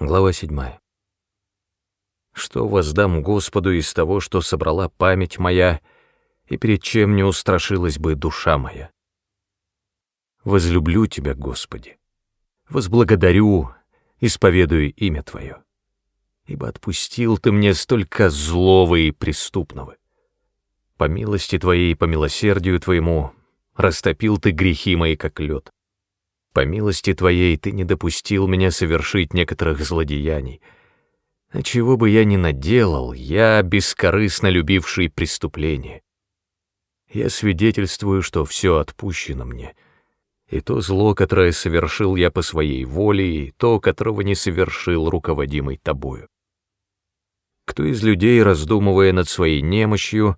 Глава 7. Что воздам Господу из того, что собрала память моя, и перед чем не устрашилась бы душа моя? Возлюблю Тебя, Господи, возблагодарю, исповедую имя Твое, ибо отпустил Ты мне столько злого и преступного. По милости Твоей и по милосердию Твоему растопил Ты грехи мои, как лед. По милости Твоей Ты не допустил меня совершить некоторых злодеяний. А чего бы я ни наделал, я бескорыстно любивший преступление. Я свидетельствую, что все отпущено мне. И то зло, которое совершил я по своей воле, и то, которого не совершил руководимый Тобою. Кто из людей, раздумывая над своей немощью,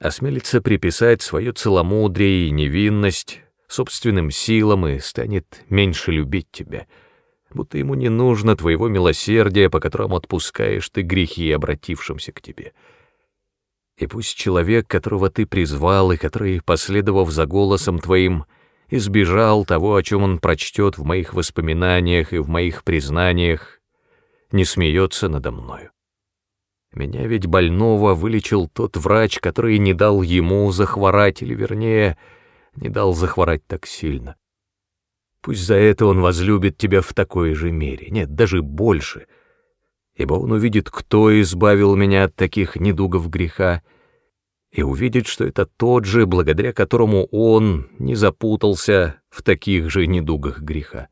осмелится приписать свое целомудрие и невинность собственным силам и станет меньше любить тебя, будто ему не нужно твоего милосердия, по которому отпускаешь ты грехи, обратившимся к тебе. И пусть человек, которого ты призвал и который, последовав за голосом твоим, избежал того, о чем он прочтет в моих воспоминаниях и в моих признаниях, не смеется надо мною. Меня ведь больного вылечил тот врач, который не дал ему захворать, или, вернее, не дал захворать так сильно. Пусть за это он возлюбит тебя в такой же мере, нет, даже больше, ибо он увидит, кто избавил меня от таких недугов греха, и увидит, что это тот же, благодаря которому он не запутался в таких же недугах греха.